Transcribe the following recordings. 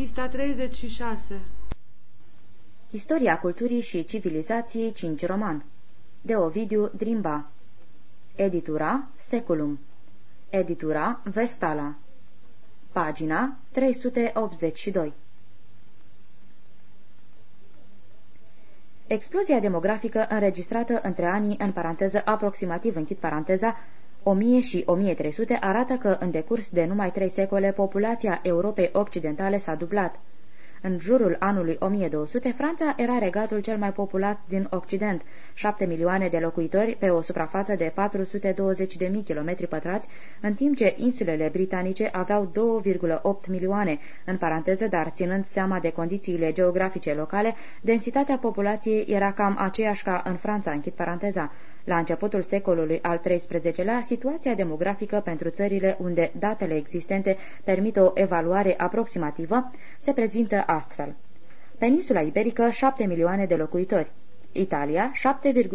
Pista 36 Istoria culturii și civilizației 5 roman. De Ovidiu Drimba. Editura Seculum. Editura Vestala. Pagina 382 Explozia demografică înregistrată între anii, în paranteză, aproximativ închid paranteza, 1000 și 1300 arată că, în decurs de numai trei secole, populația Europei Occidentale s-a dublat. În jurul anului 1200, Franța era regatul cel mai populat din Occident, 7 milioane de locuitori pe o suprafață de 420 de mii km pătrați, în timp ce insulele britanice aveau 2,8 milioane, în paranteză, dar ținând seama de condițiile geografice locale, densitatea populației era cam aceeași ca în Franța, închid paranteza. La începutul secolului al XIII-lea, situația demografică pentru țările unde datele existente permit o evaluare aproximativă se prezintă astfel. Peninsula Iberică 7 milioane de locuitori, Italia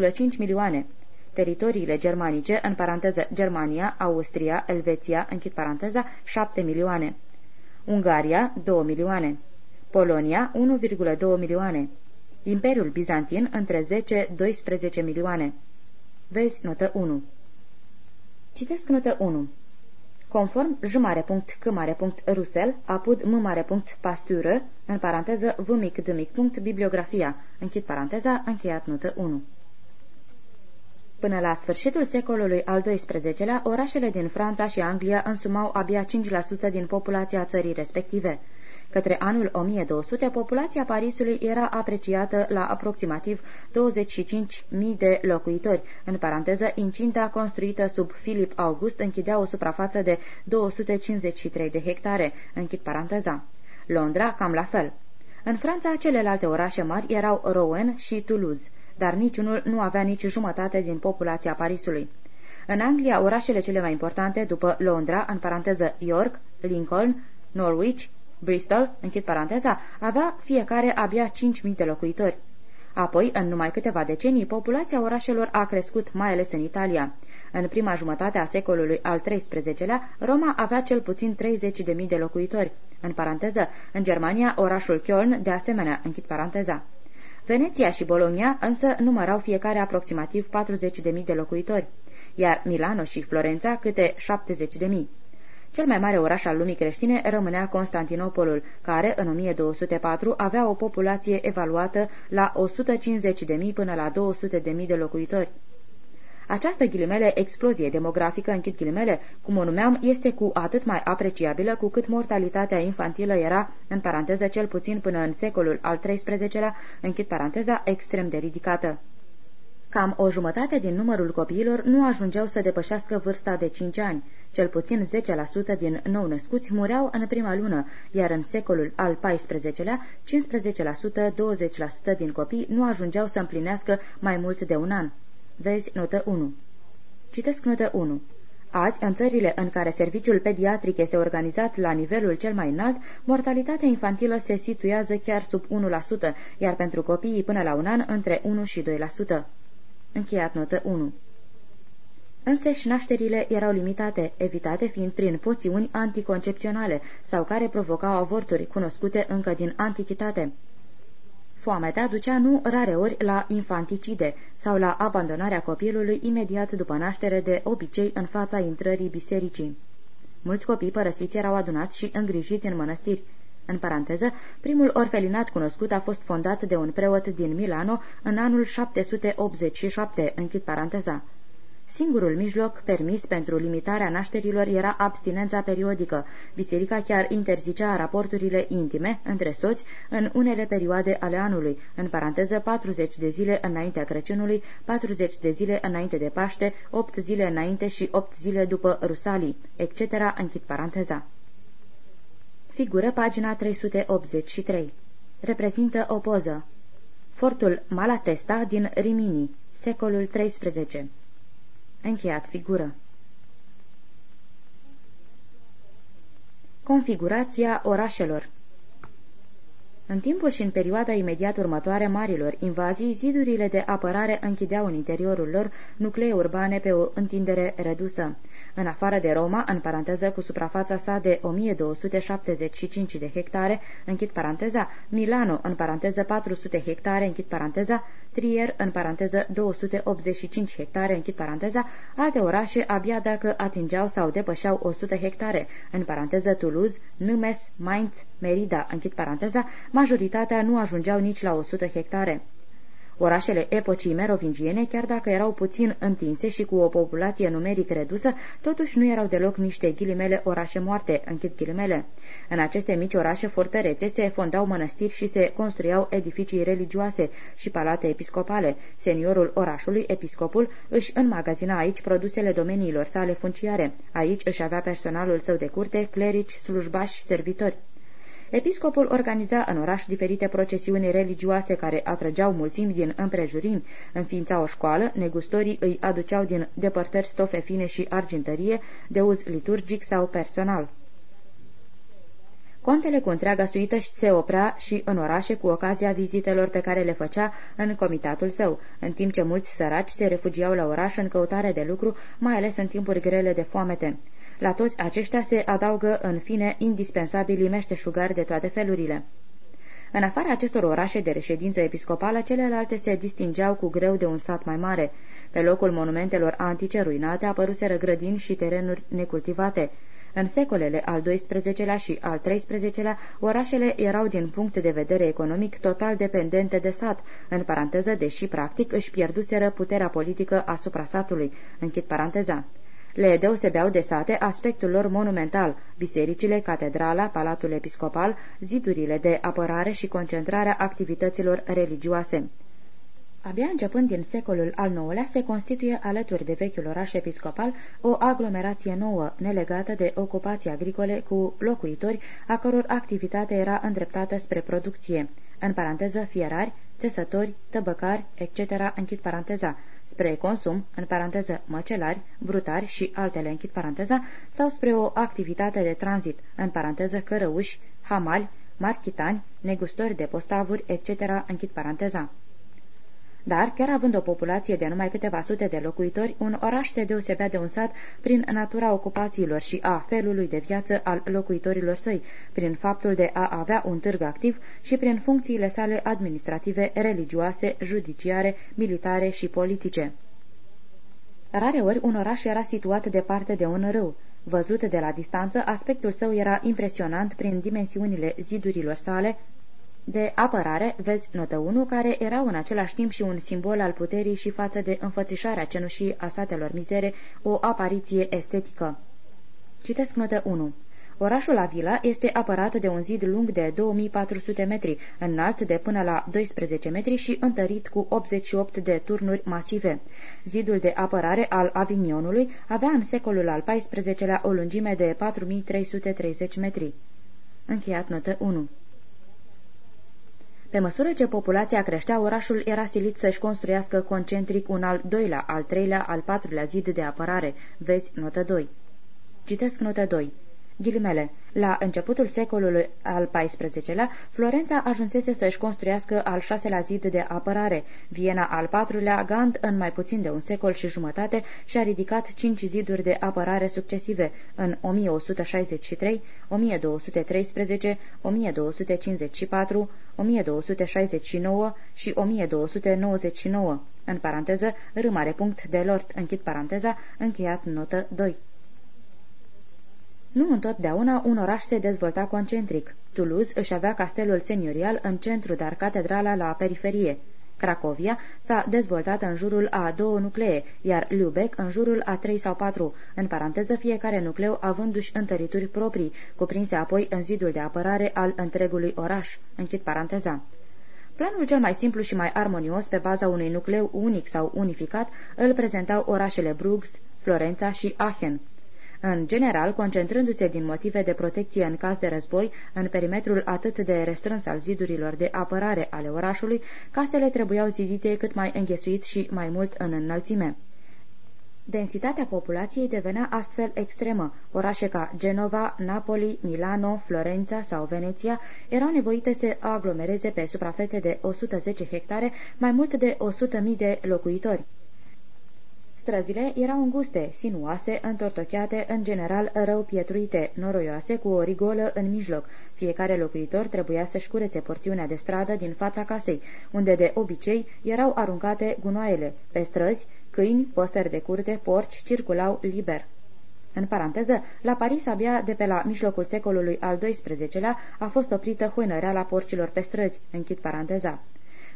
7,5 milioane, teritoriile germanice, în paranteză Germania, Austria, Elveția, închid paranteza, 7 milioane, Ungaria 2 milioane, Polonia 1,2 milioane, Imperiul Bizantin între 10-12 milioane. Vezi notă 1. Citesc notă 1. Conform j.c.rusel, apud m.pastură, în paranteză v mic d mic bibliografia, închid paranteza, încheiat notă 1. Până la sfârșitul secolului al XII-lea, orașele din Franța și Anglia însumau abia 5% din populația țării respective. Către anul 1200, populația Parisului era apreciată la aproximativ 25.000 de locuitori. În paranteză, incinta construită sub Filip August închidea o suprafață de 253 de hectare. Închid paranteza. Londra, cam la fel. În Franța, celelalte orașe mari erau Rouen și Toulouse, dar niciunul nu avea nici jumătate din populația Parisului. În Anglia, orașele cele mai importante, după Londra, în paranteză York, Lincoln, Norwich, Bristol, închid paranteza, avea fiecare abia 5.000 de locuitori. Apoi, în numai câteva decenii, populația orașelor a crescut, mai ales în Italia. În prima jumătate a secolului al XIII-lea, Roma avea cel puțin 30.000 de locuitori. În paranteză, în Germania, orașul Köln, de asemenea, închid paranteza. Veneția și Bologna însă numărau fiecare aproximativ 40.000 de locuitori, iar Milano și Florența câte 70.000. Cel mai mare oraș al lumii creștine rămânea Constantinopolul, care în 1204 avea o populație evaluată la 150.000 până la 200.000 de locuitori. Această ghilimele explozie demografică, închid ghilimele, cum o numeam, este cu atât mai apreciabilă cu cât mortalitatea infantilă era, în paranteză cel puțin până în secolul al XIII-lea, închid paranteza, extrem de ridicată. Cam o jumătate din numărul copiilor nu ajungeau să depășească vârsta de 5 ani. Cel puțin 10% din nou-născuți mureau în prima lună, iar în secolul al XIV-lea, 15%, 20% din copii nu ajungeau să împlinească mai mult de un an. Vezi notă 1. Citesc notă 1. Azi, în țările în care serviciul pediatric este organizat la nivelul cel mai înalt, mortalitatea infantilă se situează chiar sub 1%, iar pentru copiii până la un an între 1 și 2%. Încheiat notă 1. și nașterile erau limitate, evitate fiind prin poțiuni anticoncepționale sau care provocau avorturi, cunoscute încă din antichitate. Foamea ducea nu rare ori la infanticide sau la abandonarea copilului imediat după naștere de obicei în fața intrării bisericii. Mulți copii părăsiți erau adunați și îngrijiți în mănăstiri. În paranteză, primul orfelinat cunoscut a fost fondat de un preot din Milano în anul 787, închid paranteza. Singurul mijloc permis pentru limitarea nașterilor era abstinența periodică. Biserica chiar interzicea raporturile intime între soți în unele perioade ale anului, în paranteză 40 de zile înaintea Crăciunului, 40 de zile înainte de Paște, 8 zile înainte și 8 zile după Rusalii, etc., închid paranteza. Figură pagina 383. Reprezintă o poză. Fortul Malatesta din Rimini, secolul XIII. Încheiat figură. Configurația orașelor În timpul și în perioada imediat următoare marilor invazii, zidurile de apărare închideau în interiorul lor nuclee urbane pe o întindere redusă. În afară de Roma, în paranteză cu suprafața sa de 1275 de hectare, închid paranteza, Milano, în paranteză 400 hectare, închid paranteza, Trier, în paranteză 285 hectare, închid paranteza, alte orașe abia dacă atingeau sau depășeau 100 hectare, în paranteză Toulouse, Numes, Mainz, Merida, închid paranteza, majoritatea nu ajungeau nici la 100 hectare. Orașele epocii merovingiene, chiar dacă erau puțin întinse și cu o populație numeric redusă, totuși nu erau deloc niște ghilimele orașe moarte, închid ghilimele. În aceste mici orașe fortărețe se fondau mănăstiri și se construiau edificii religioase și palate episcopale. Seniorul orașului, episcopul, își înmagazina aici produsele domeniilor sale funciare. Aici își avea personalul său de curte, clerici, slujbași și servitori. Episcopul organiza în oraș diferite procesiuni religioase care atrăgeau mulțimi din împrejurimi, înființa o școală, negustorii îi aduceau din depărtări stofe fine și argintărie, de uz liturgic sau personal. Contele cu întreaga suită se oprea și în orașe cu ocazia vizitelor pe care le făcea în comitatul său, în timp ce mulți săraci se refugiau la oraș în căutare de lucru, mai ales în timpuri grele de foamete. La toți aceștia se adaugă, în fine, indispensabili meșteșugari de toate felurile. În afara acestor orașe de reședință episcopală, celelalte se distingeau cu greu de un sat mai mare. Pe locul monumentelor antice ruinate apăruseră grădini și terenuri necultivate. În secolele al XII-lea și al XIII-lea, orașele erau din punct de vedere economic total dependente de sat, în paranteză, deși practic își pierduseră puterea politică asupra satului. Închid paranteza. Le deosebeau de sate aspectul lor monumental, bisericile, catedrala, palatul episcopal, zidurile de apărare și concentrarea activităților religioase. Abia începând din secolul al IX-lea se constituie alături de vechiul oraș episcopal o aglomerație nouă, nelegată de ocupații agricole cu locuitori, a căror activitate era îndreptată spre producție, în paranteză fierari, țesători, tăbăcari, etc., închid paranteza, spre consum, în paranteză măcelari, brutari și altele, închid paranteza, sau spre o activitate de tranzit, în paranteză cărăuși, hamali, marchitani, negustori de postavuri, etc., închid paranteza. Dar, chiar având o populație de numai câteva sute de locuitori, un oraș se deosebea de un sat prin natura ocupațiilor și a felului de viață al locuitorilor săi, prin faptul de a avea un târg activ și prin funcțiile sale administrative, religioase, judiciare, militare și politice. Rareori un oraș era situat departe de un râu. Văzut de la distanță, aspectul său era impresionant prin dimensiunile zidurilor sale, de apărare, vezi notă 1, care erau în același timp și un simbol al puterii și față de înfățișarea cenușii a satelor mizere, o apariție estetică. Citesc notă 1. Orașul Avila este apărat de un zid lung de 2400 metri, înalt de până la 12 metri și întărit cu 88 de turnuri masive. Zidul de apărare al Avignonului avea în secolul al XIV-lea o lungime de 4330 metri. Încheiat notă 1. Pe măsură ce populația creștea, orașul era silit să-și construiască concentric un al doilea, al treilea, al patrulea zid de apărare. Vezi notă 2. Citesc notă 2. Ghilimele. La începutul secolului al XIV-lea, Florența ajunsese să-și construiască al șaselea zid de apărare. Viena al patrulea, Gand, în mai puțin de un secol și jumătate, și-a ridicat cinci ziduri de apărare succesive în 1163, 1213, 1254, 1269 și 1299, în paranteză, râmare punct de lort, închid paranteza, încheiat notă 2. Nu întotdeauna un oraș se dezvolta concentric. Toulouse își avea castelul seniorial în centru, dar catedrala la periferie. Cracovia s-a dezvoltat în jurul a două nuclee, iar Lübeck în jurul a trei sau patru, în paranteză fiecare nucleu avându-și întărituri proprii, cuprinse apoi în zidul de apărare al întregului oraș. Închid paranteza. Planul cel mai simplu și mai armonios, pe baza unui nucleu unic sau unificat, îl prezentau orașele Bruges, Florența și Aachen în general concentrându-se din motive de protecție în caz de război în perimetrul atât de restrâns al zidurilor de apărare ale orașului, casele trebuiau zidite cât mai înghesuit și mai mult în înălțime. Densitatea populației devenea astfel extremă. Orașe ca Genova, Napoli, Milano, Florența sau Veneția erau nevoite să aglomereze pe suprafețe de 110 hectare mai mult de 100.000 de locuitori. Străzile erau înguste, sinuoase, întortocheate, în general rău pietruite, noroioase, cu o rigolă în mijloc. Fiecare locuitor trebuia să-și curețe porțiunea de stradă din fața casei, unde de obicei erau aruncate gunoaiele. Pe străzi, câini, păsări de curte, porci circulau liber. În paranteză, la Paris abia de pe la mijlocul secolului al XII-lea a fost oprită la porcilor pe străzi, închid paranteza.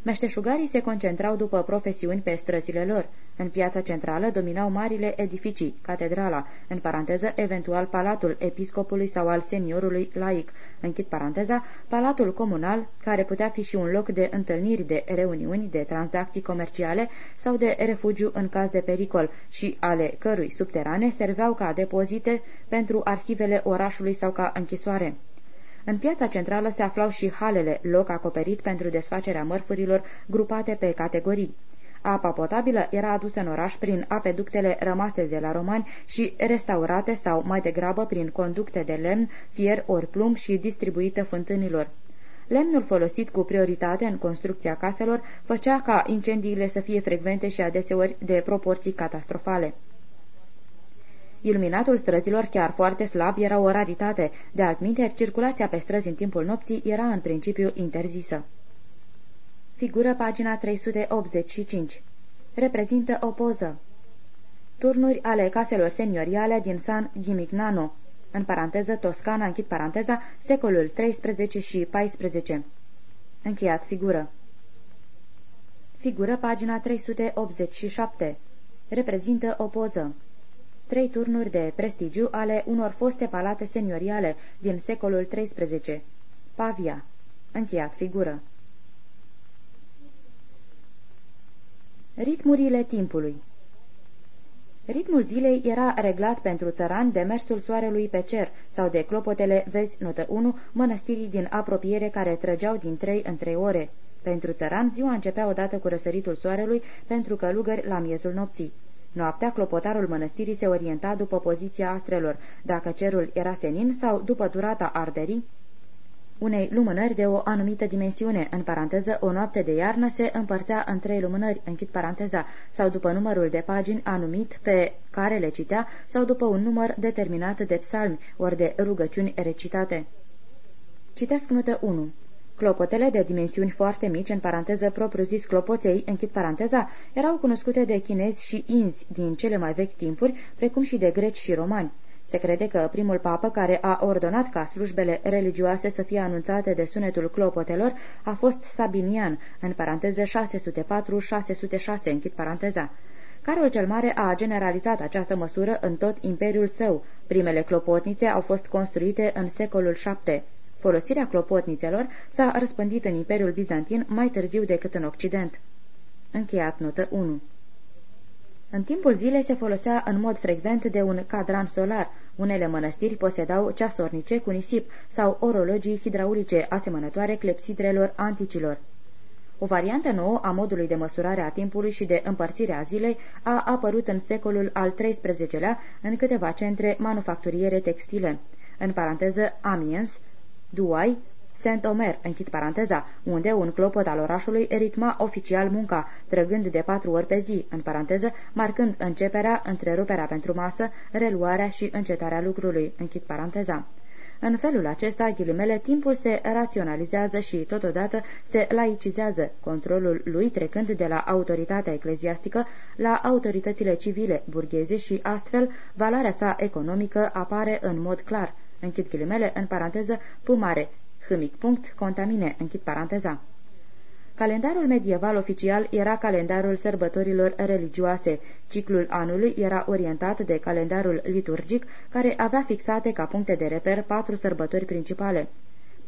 Meșteșugarii se concentrau după profesiuni pe străzile lor. În piața centrală dominau marile edificii, catedrala, în paranteză, eventual palatul episcopului sau al seniorului laic, închid paranteza, palatul comunal, care putea fi și un loc de întâlniri, de reuniuni, de tranzacții comerciale sau de refugiu în caz de pericol și ale cărui subterane serveau ca depozite pentru arhivele orașului sau ca închisoare. În piața centrală se aflau și halele, loc acoperit pentru desfacerea mărfurilor grupate pe categorii. Apa potabilă era adusă în oraș prin apeductele rămase de la romani și restaurate sau mai degrabă prin conducte de lemn, fier ori plumb și distribuită fântânilor. Lemnul folosit cu prioritate în construcția caselor făcea ca incendiile să fie frecvente și adeseori de proporții catastrofale. Iluminatul străzilor, chiar foarte slab, era o raritate. De altminte, circulația pe străzi în timpul nopții era în principiu interzisă. Figură pagina 385. Reprezintă o poză. Turnuri ale caselor senioriale din San Gimignano, în paranteză Toscana, închid paranteza, secolul 13 și 14. Încheiat figură. Figură pagina 387. Reprezintă o poză trei turnuri de prestigiu ale unor foste palate senioriale din secolul XIII. Pavia. Încheiat figură. Ritmurile timpului Ritmul zilei era reglat pentru țărani de mersul soarelui pe cer sau de clopotele, vezi notă 1, mănăstirii din apropiere care trăgeau din 3 în 3 ore. Pentru țăran, ziua începea odată cu răsăritul soarelui, pentru călugări la miezul nopții. Noaptea, clopotarul mănăstirii se orienta după poziția astrelor, dacă cerul era senin sau după durata arderii, unei lumânări de o anumită dimensiune, în paranteză, o noapte de iarnă se împărțea în trei lumânări, închid paranteza, sau după numărul de pagini anumit pe care le citea, sau după un număr determinat de psalmi, ori de rugăciuni recitate. Citesc notă 1. Clopotele de dimensiuni foarte mici, în paranteză propriu-zis clopoței, închid paranteza, erau cunoscute de chinezi și inzi din cele mai vechi timpuri, precum și de greci și romani. Se crede că primul papă care a ordonat ca slujbele religioase să fie anunțate de sunetul clopotelor a fost Sabinian, în paranteză 604-606, închid paranteza. Carol cel Mare a generalizat această măsură în tot imperiul său. Primele clopotnițe au fost construite în secolul VII. Folosirea clopotnițelor s-a răspândit în Imperiul Bizantin mai târziu decât în Occident. Încheiat notă 1 În timpul zilei se folosea în mod frecvent de un cadran solar. Unele mănăstiri posedau ceasornice cu nisip sau orologii hidraulice asemănătoare clepsidrelor anticilor. O variantă nouă a modului de măsurare a timpului și de împărțire a zilei a apărut în secolul al XIII-lea în câteva centre manufacturiere textile. În paranteză Amiens, Duai, Saint-Omer, închid paranteza, unde un clopot al orașului ritma oficial munca, trăgând de patru ori pe zi, în paranteză, marcând începerea, întreruperea pentru masă, reluarea și încetarea lucrului, închid paranteza. În felul acesta, ghilimele, timpul se raționalizează și, totodată, se laicizează, controlul lui trecând de la autoritatea ecleziastică la autoritățile civile, burgheze și, astfel, valoarea sa economică apare în mod clar, închid ghilimele, în paranteză, pumare, hâmic punct, contamine, închid paranteza. Calendarul medieval oficial era calendarul sărbătorilor religioase. Ciclul anului era orientat de calendarul liturgic, care avea fixate ca puncte de reper patru sărbători principale.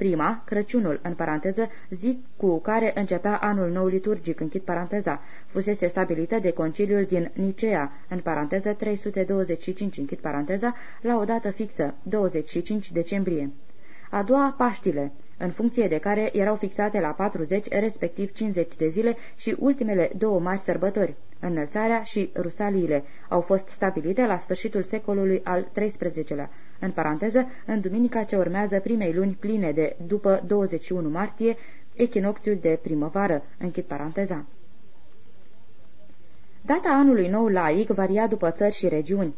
Prima, Crăciunul, în paranteză, zi cu care începea anul nou liturgic, închid paranteza, fusese stabilită de conciliul din Nicea, în paranteză 325, închid paranteza, la o dată fixă, 25 decembrie. A doua, Paștile, în funcție de care erau fixate la 40, respectiv 50 de zile și ultimele două mari sărbători, înălțarea și rusaliile, au fost stabilite la sfârșitul secolului al XIII-lea, în paranteză, în duminica ce urmează primei luni pline de după 21 martie, echinocțiul de primăvară, închid paranteza. Data anului nou laic varia după țări și regiuni.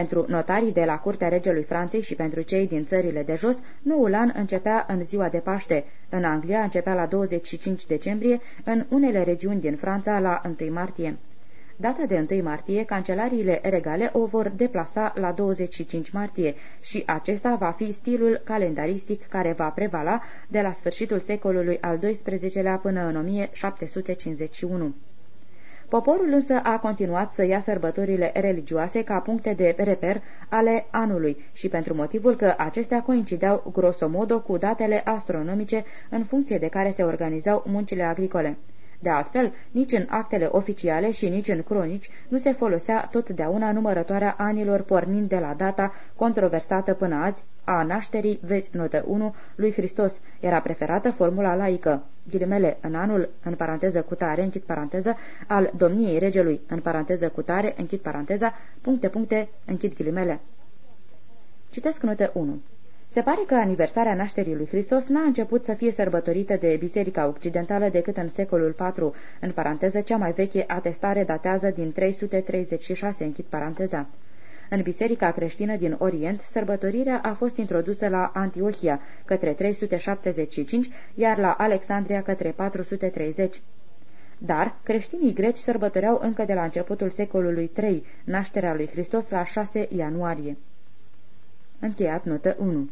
Pentru notarii de la Curtea Regelui Franței și pentru cei din țările de jos, noul an începea în ziua de Paște. În Anglia începea la 25 decembrie, în unele regiuni din Franța la 1 martie. Data de 1 martie, cancelariile regale o vor deplasa la 25 martie și acesta va fi stilul calendaristic care va prevala de la sfârșitul secolului al XII-lea până în 1751. Poporul însă a continuat să ia sărbătorile religioase ca puncte de reper ale anului și pentru motivul că acestea coincideau grosomodo cu datele astronomice în funcție de care se organizau muncile agricole. De altfel, nici în actele oficiale și nici în cronici nu se folosea totdeauna numărătoarea anilor pornind de la data controversată până azi a nașterii, vezi notă 1, lui Hristos. Era preferată formula laică, ghilimele, în anul, în paranteză cu tare, închid paranteză, al domniei regelui, în paranteză cu tare, închid paranteza, puncte, puncte, închid ghilimele. Citesc notă 1. Se pare că aniversarea nașterii lui Hristos n-a început să fie sărbătorită de Biserica Occidentală decât în secolul IV, în paranteză cea mai veche atestare datează din 336, închid paranteza. În biserica creștină din Orient, sărbătorirea a fost introdusă la Antiohia către 375, iar la Alexandria către 430. Dar creștinii greci sărbătoreau încă de la începutul secolului III nașterea lui Hristos la 6 ianuarie. Încheiat notă 1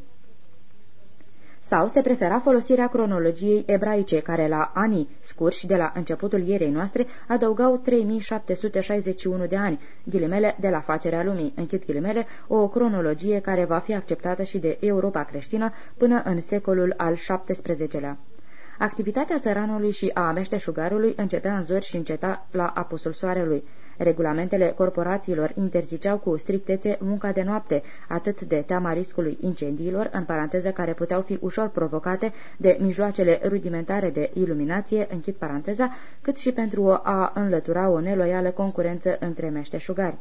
sau se prefera folosirea cronologiei ebraice, care la anii scurși de la începutul ierei noastre adăugau 3761 de ani, ghilimele de la facerea lumii, închid ghilimele, o cronologie care va fi acceptată și de Europa creștină până în secolul al XVII-lea. Activitatea țăranului și a meșteșugarului începea în zori și înceta la apusul soarelui. Regulamentele corporațiilor interziceau cu strictețe munca de noapte, atât de teama riscului incendiilor, în paranteză care puteau fi ușor provocate de mijloacele rudimentare de iluminație, închid paranteza, cât și pentru a înlătura o neloială concurență între meșteșugari.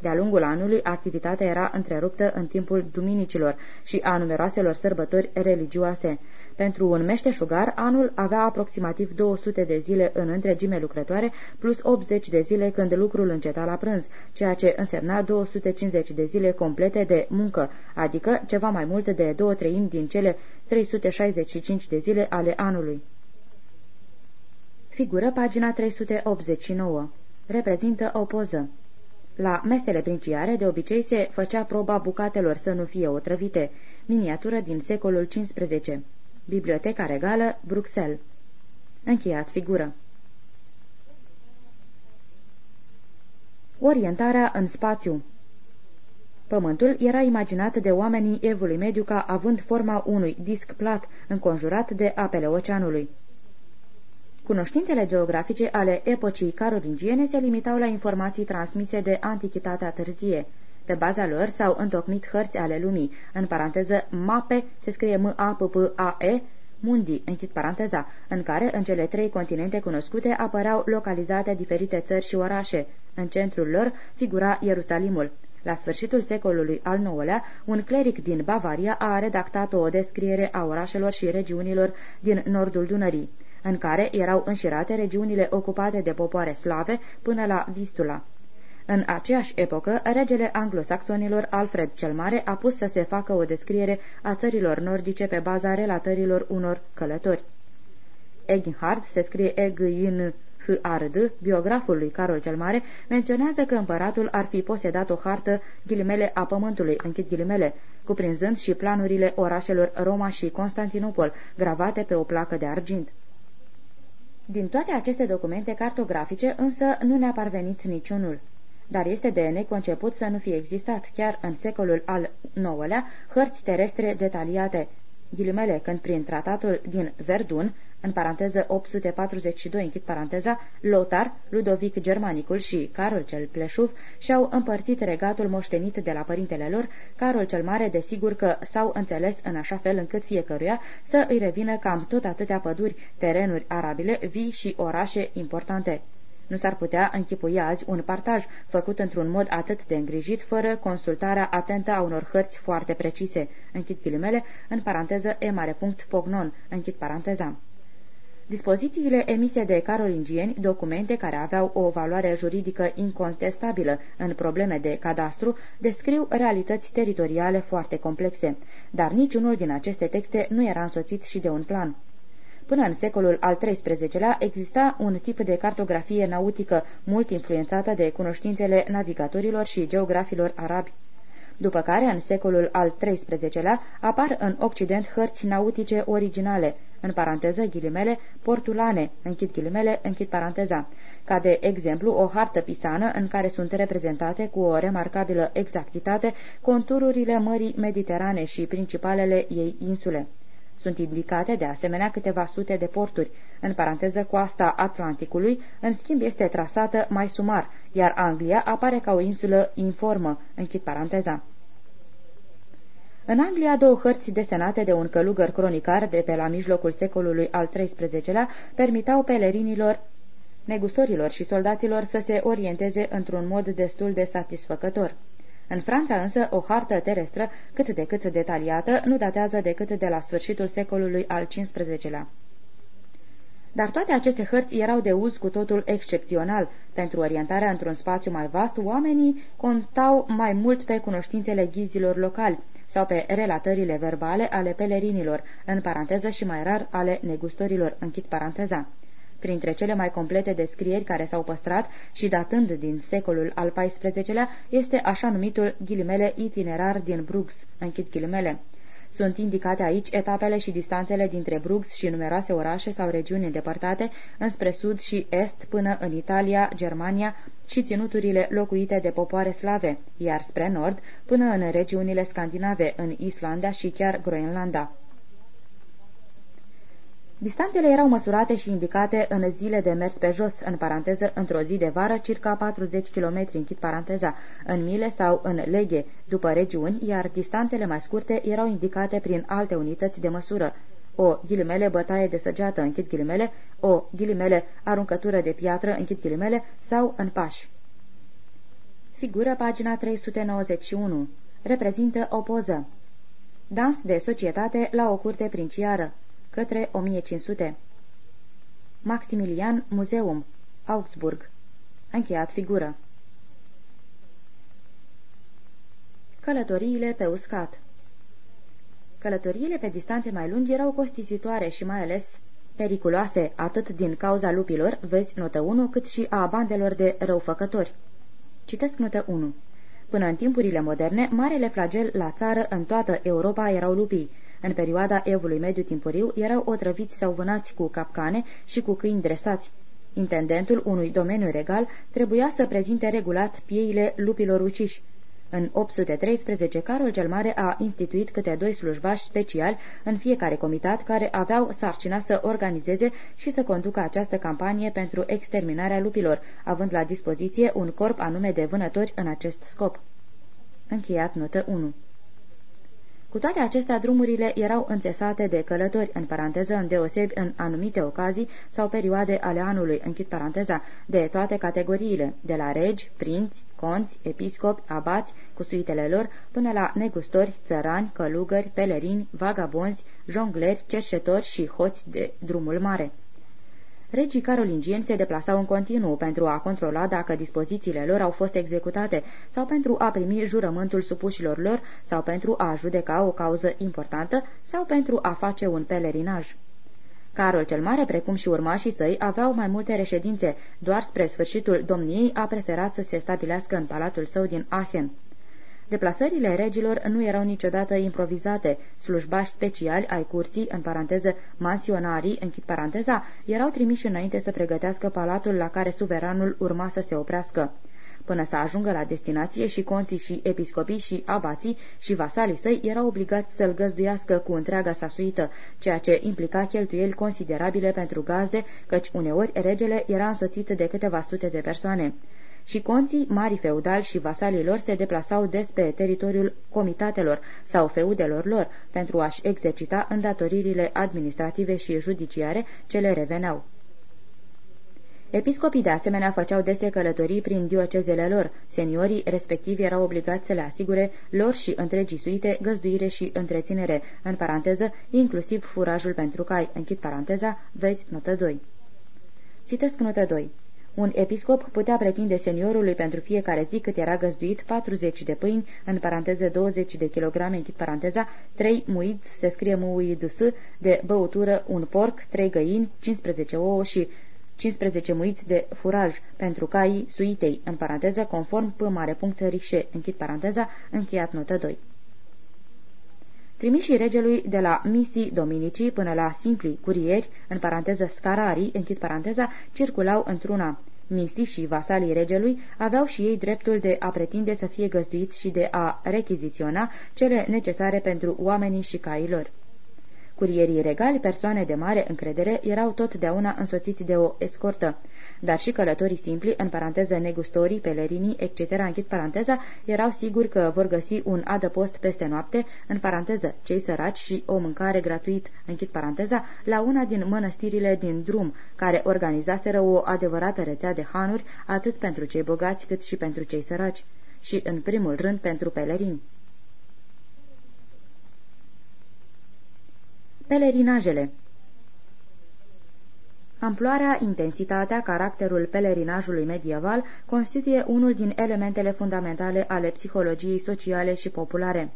De-a lungul anului, activitatea era întreruptă în timpul duminicilor și a numeroaselor sărbători religioase. Pentru un meșteșugar, anul avea aproximativ 200 de zile în întregime lucrătoare, plus 80 de zile când lucrul înceta la prânz, ceea ce însemna 250 de zile complete de muncă, adică ceva mai mult de două treimi din cele 365 de zile ale anului. Figură pagina 389. Reprezintă o poză. La mesele princiare, de obicei, se făcea proba bucatelor să nu fie otrăvite, miniatură din secolul XV. Biblioteca Regală, Bruxelles. Încheiat figură. Orientarea în spațiu Pământul era imaginat de oamenii evului mediu ca având forma unui disc plat înconjurat de apele oceanului. Cunoștințele geografice ale epocii carolingiene se limitau la informații transmise de antichitatea târzie. Pe baza lor s-au întocmit hărți ale lumii, în paranteză mape, se scrie M-A-P-P-A-E, Mundi, închid paranteza, în care, în cele trei continente cunoscute, apăreau localizate diferite țări și orașe. În centrul lor figura Ierusalimul. La sfârșitul secolului al IX-lea, un cleric din Bavaria a redactat o descriere a orașelor și regiunilor din nordul Dunării, în care erau înșirate regiunile ocupate de popoare slave până la Vistula. În aceeași epocă, regele anglosaxonilor Alfred cel Mare a pus să se facă o descriere a țărilor nordice pe baza relatărilor unor călători. Eginhard se scrie e g n h r d biograful lui Carol cel Mare, menționează că împăratul ar fi posedat o hartă ghilimele a pământului, închid ghilimele, cuprinzând și planurile orașelor Roma și Constantinopol, gravate pe o placă de argint. Din toate aceste documente cartografice, însă, nu ne-a parvenit niciunul dar este de neconceput să nu fie existat chiar în secolul al IX-lea hărți terestre detaliate. ghilimele, când prin tratatul din Verdun, în paranteză 842, închid paranteza, Lothar, Ludovic Germanicul și Carol cel Pleșuv și-au împărțit regatul moștenit de la părintele lor, Carol cel Mare, desigur că s-au înțeles în așa fel încât fiecăruia să îi revină cam tot atâtea păduri, terenuri arabile, vii și orașe importante. Nu s-ar putea închipui azi un partaj făcut într-un mod atât de îngrijit, fără consultarea atentă a unor hărți foarte precise. Închid ghilimele, în paranteză e mare punct pognon, închid paranteza. Dispozițiile emise de carolingieni, documente care aveau o valoare juridică incontestabilă în probleme de cadastru, descriu realități teritoriale foarte complexe, dar niciunul din aceste texte nu era însoțit și de un plan. Până în secolul al XIII-lea exista un tip de cartografie nautică mult influențată de cunoștințele navigatorilor și geografilor arabi. După care, în secolul al XIII-lea, apar în Occident hărți nautice originale, în paranteză ghilimele, portulane, închid ghilimele, închid paranteza, ca de exemplu o hartă pisană în care sunt reprezentate cu o remarcabilă exactitate contururile Mării Mediterane și principalele ei insule. Sunt indicate de asemenea câteva sute de porturi. În paranteză, coasta Atlanticului, în schimb, este trasată mai sumar, iar Anglia apare ca o insulă informă. Închid paranteza. În Anglia, două hărți desenate de un călugăr cronicar de pe la mijlocul secolului al XIII-lea permitau pelerinilor negustorilor și soldaților să se orienteze într-un mod destul de satisfăcător. În Franța însă, o hartă terestră, cât de cât detaliată, nu datează decât de la sfârșitul secolului al XV-lea. Dar toate aceste hărți erau de uz cu totul excepțional. Pentru orientarea într-un spațiu mai vast, oamenii contau mai mult pe cunoștințele ghizilor locali sau pe relatările verbale ale pelerinilor, în paranteză și mai rar ale negustorilor, închid paranteza. Printre cele mai complete descrieri care s-au păstrat și datând din secolul al XIV-lea este așa numitul ghilimele itinerar din Brugs, închid ghilimele. Sunt indicate aici etapele și distanțele dintre Brugs și numeroase orașe sau regiuni îndepărtate, înspre sud și est până în Italia, Germania și ținuturile locuite de popoare slave, iar spre nord până în regiunile scandinave, în Islanda și chiar Groenlanda. Distanțele erau măsurate și indicate în zile de mers pe jos, în paranteză, într-o zi de vară, circa 40 km, închid paranteza, în mile sau în leghe, după regiuni, iar distanțele mai scurte erau indicate prin alte unități de măsură. O ghilimele bătaie de săgeată, închid ghilimele, o ghilimele aruncătură de piatră, închid ghilimele, sau în pași. Figură pagina 391. Reprezintă o poză. Dans de societate la o curte princiară către 1500. Maximilian Muzeum, Augsburg. Încheiat figură. Călătoriile pe uscat Călătoriile pe distanțe mai lungi erau costisitoare și mai ales periculoase, atât din cauza lupilor, vezi notă 1, cât și a bandelor de răufăcători. Citesc notă 1. Până în timpurile moderne, marele flagel la țară în toată Europa erau lupii, în perioada evului mediu timpuriu erau otrăviți sau vânați cu capcane și cu câini dresați. Intendentul unui domeniu regal trebuia să prezinte regulat pieile lupilor uciși. În 813, Carol cel Mare a instituit câte doi slujbași speciali în fiecare comitat care aveau sarcina să organizeze și să conducă această campanie pentru exterminarea lupilor, având la dispoziție un corp anume de vânători în acest scop. Încheiat notă 1 cu toate acestea, drumurile erau înțesate de călători, în paranteză, îndeosebi în anumite ocazii sau perioade ale anului, închid paranteza, de toate categoriile, de la regi, prinți, conți, episcopi, abați, cu suitele lor, până la negustori, țărani, călugări, pelerini, vagabonzi, jongleri, cerșetori și hoți de drumul mare. Regii carolingieni se deplasau în continuu pentru a controla dacă dispozițiile lor au fost executate sau pentru a primi jurământul supușilor lor sau pentru a judeca o cauză importantă sau pentru a face un pelerinaj. Carol cel Mare, precum și urmașii săi, aveau mai multe reședințe, doar spre sfârșitul domniei a preferat să se stabilească în palatul său din Aachen. Deplasările regilor nu erau niciodată improvizate. Slujbași speciali ai curții, în paranteză mansionarii, închid paranteza, erau trimiși înainte să pregătească palatul la care suveranul urma să se oprească. până să ajungă la destinație și conții și episcopii și abații și vasalii săi erau obligați să-l găzduiască cu întreaga sa suită, ceea ce implica cheltuieli considerabile pentru gazde, căci uneori regele era însoțit de câteva sute de persoane și conții, mari feudali și vasalii lor se deplasau des pe teritoriul comitatelor sau feudelor lor pentru a-și exercita îndatoririle administrative și judiciare ce le reveneau. Episcopii de asemenea făceau dese călătorii prin diocezele lor. Seniorii respectivi erau obligați să le asigure lor și întregii suite găzduire și întreținere, în paranteză, inclusiv furajul pentru cai. Închid paranteza, vezi notă 2. Citesc notă 2. Un episcop putea pretinde seniorului pentru fiecare zi cât era găzduit 40 de pâini, în paranteză 20 de kilograme, închid paranteza, 3 muids, se scrie muids, de băutură, un porc, 3 găini, 15 ouă și 15 muiți de furaj pentru caii suitei, în paranteză, conform p mare punct rișe, închid paranteza, încheiat notă 2. Trimișii regelui de la misii dominicii până la simpli curieri, în paranteză scararii, închid paranteza, circulau într-una. Misii și vasalii regelui aveau și ei dreptul de a pretinde să fie găzduiți și de a rechiziționa cele necesare pentru oamenii și cailor. Curierii regali, persoane de mare încredere, erau totdeauna însoțiți de o escortă, dar și călătorii simpli, în paranteză negustorii, pelerinii, etc., închid paranteza, erau siguri că vor găsi un adăpost peste noapte, în paranteză, cei săraci și o mâncare gratuit, închid paranteza, la una din mănăstirile din drum, care organizaseră o adevărată rețea de hanuri, atât pentru cei bogați cât și pentru cei săraci, și, în primul rând, pentru pelerini. Pelerinajele Amploarea, intensitatea, caracterul pelerinajului medieval constituie unul din elementele fundamentale ale psihologiei sociale și populare.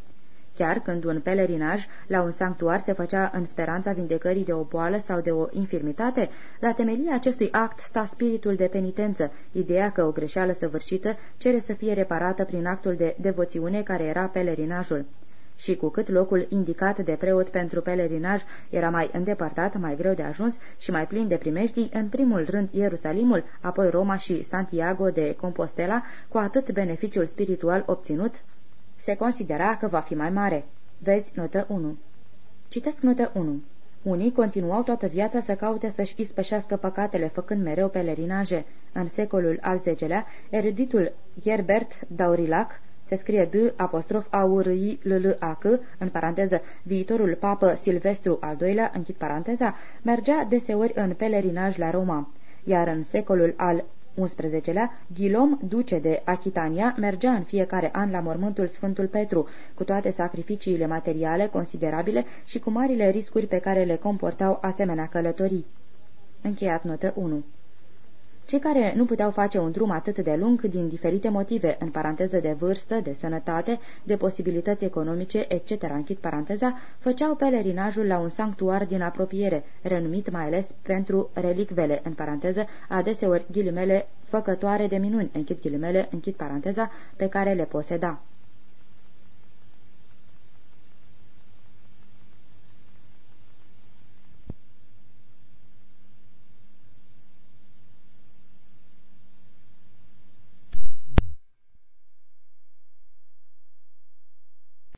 Chiar când un pelerinaj la un sanctuar se făcea în speranța vindecării de o boală sau de o infirmitate, la temelia acestui act sta spiritul de penitență, ideea că o greșeală săvârșită cere să fie reparată prin actul de devoțiune care era pelerinajul și cu cât locul indicat de preot pentru pelerinaj era mai îndepărtat, mai greu de ajuns și mai plin de primejdii, în primul rând Ierusalimul, apoi Roma și Santiago de Compostela, cu atât beneficiul spiritual obținut, se considera că va fi mai mare. Vezi notă 1. Citesc notă 1. Unii continuau toată viața să caute să-și ispășească păcatele, făcând mereu pelerinaje. În secolul al X-lea, eruditul Herbert Daurilac se scrie D apostrof A U R I L L A C, în paranteză, viitorul papă Silvestru al II-lea, închid paranteza, mergea deseori în pelerinaj la Roma, iar în secolul al XI-lea, Ghilom, duce de Achitania, mergea în fiecare an la mormântul Sfântul Petru, cu toate sacrificiile materiale considerabile și cu marile riscuri pe care le comportau asemenea călătorii. Încheiat notă 1 cei care nu puteau face un drum atât de lung din diferite motive, în paranteză de vârstă, de sănătate, de posibilități economice, etc., închid paranteza, făceau pelerinajul la un sanctuar din apropiere, renumit mai ales pentru relicvele, în paranteză, adeseori ghilimele făcătoare de minuni, închid ghilimele, închid paranteza, pe care le poseda.